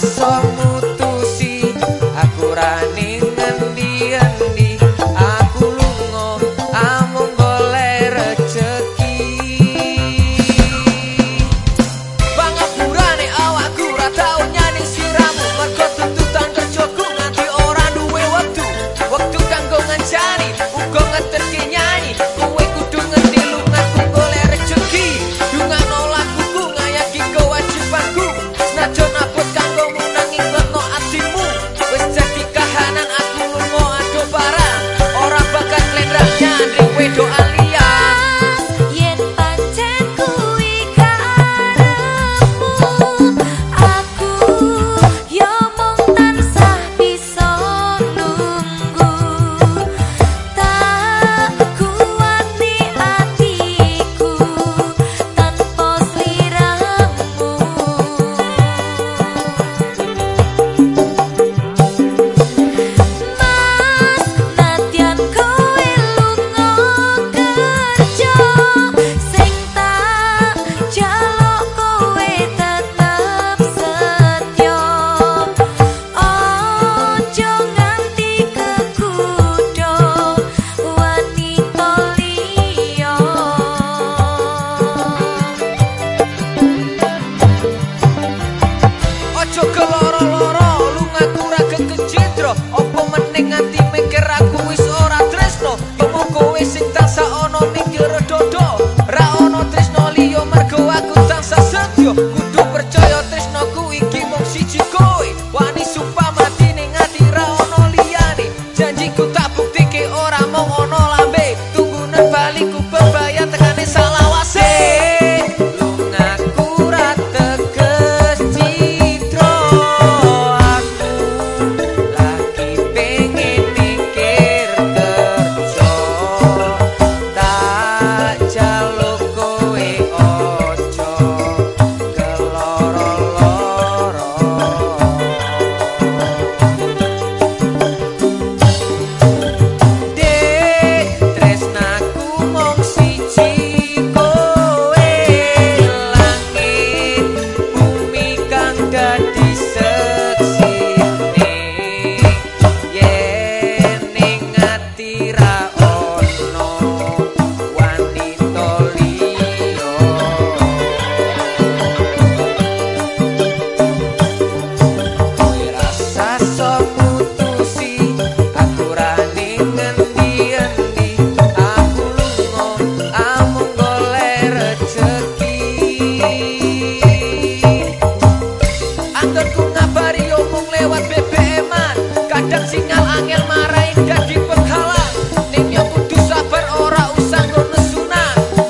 corazón.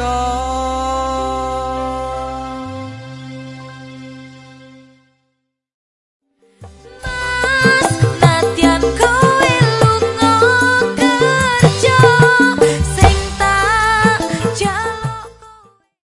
서